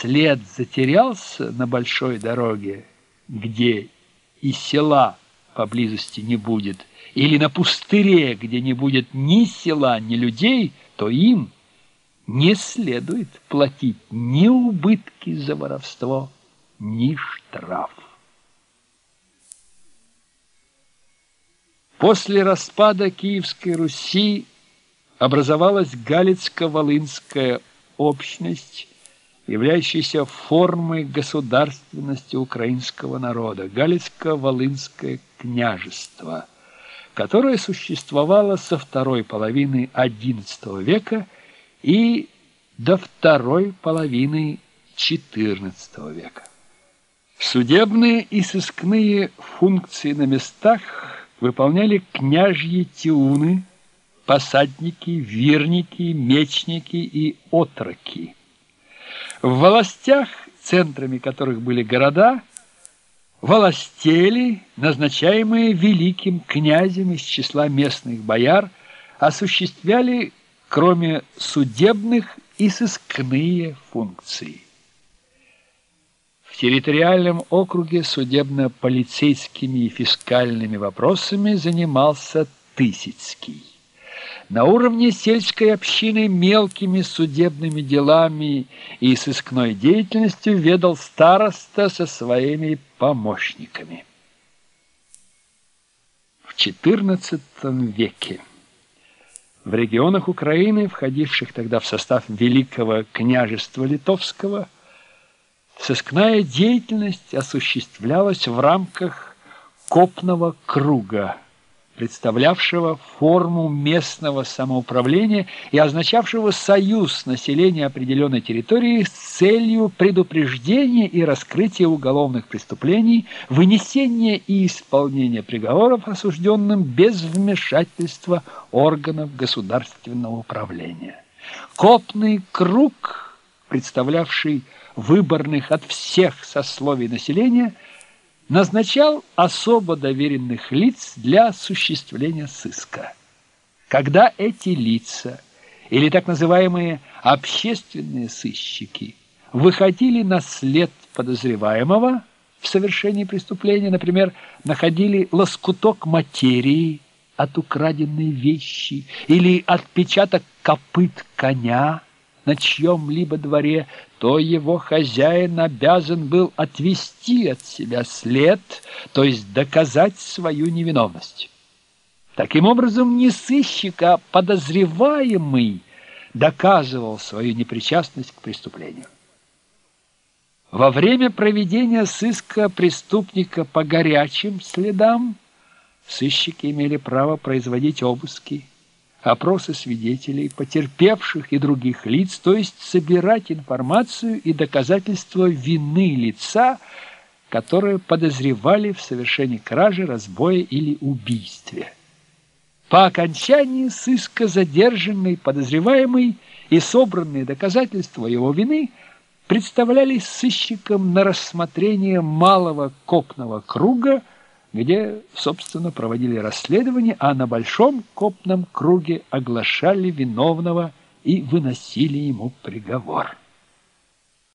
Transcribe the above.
след затерялся на большой дороге, где и села поблизости не будет, или на пустыре, где не будет ни села, ни людей, то им не следует платить ни убытки за воровство, ни штраф. После распада Киевской Руси образовалась Галицко-Волынская общность, являющаяся формой государственности украинского народа, Галицко-Волынское княжество, которое существовало со второй половины XI века и до второй половины XIV века. Судебные и сыскные функции на местах выполняли княжьи тиуны, посадники, вирники, мечники и отроки. В властях, центрами которых были города, властели, назначаемые великим князем из числа местных бояр, осуществляли, кроме судебных, и сыскные функции территориальном округе судебно-полицейскими и фискальными вопросами занимался Тысяцкий. На уровне сельской общины мелкими судебными делами и сыскной деятельностью ведал староста со своими помощниками. В XIV веке в регионах Украины, входивших тогда в состав Великого княжества Литовского, Сыскная деятельность осуществлялась в рамках копного круга, представлявшего форму местного самоуправления и означавшего союз населения определенной территории с целью предупреждения и раскрытия уголовных преступлений, вынесения и исполнения приговоров осужденным без вмешательства органов государственного управления. Копный круг, представлявший выборных от всех сословий населения, назначал особо доверенных лиц для осуществления сыска. Когда эти лица, или так называемые общественные сыщики, выходили на след подозреваемого в совершении преступления, например, находили лоскуток материи от украденной вещи или отпечаток копыт коня, на чьем-либо дворе, то его хозяин обязан был отвести от себя след, то есть доказать свою невиновность. Таким образом, не сыщик, а подозреваемый доказывал свою непричастность к преступлению. Во время проведения сыска преступника по горячим следам сыщики имели право производить обыски, опросы свидетелей, потерпевших и других лиц, то есть собирать информацию и доказательства вины лица, которое подозревали в совершении кражи, разбоя или убийстве. По окончании сыска задержанный подозреваемый и собранные доказательства его вины представлялись сыщикам на рассмотрение малого копного круга где, собственно, проводили расследование, а на большом копном круге оглашали виновного и выносили ему приговор.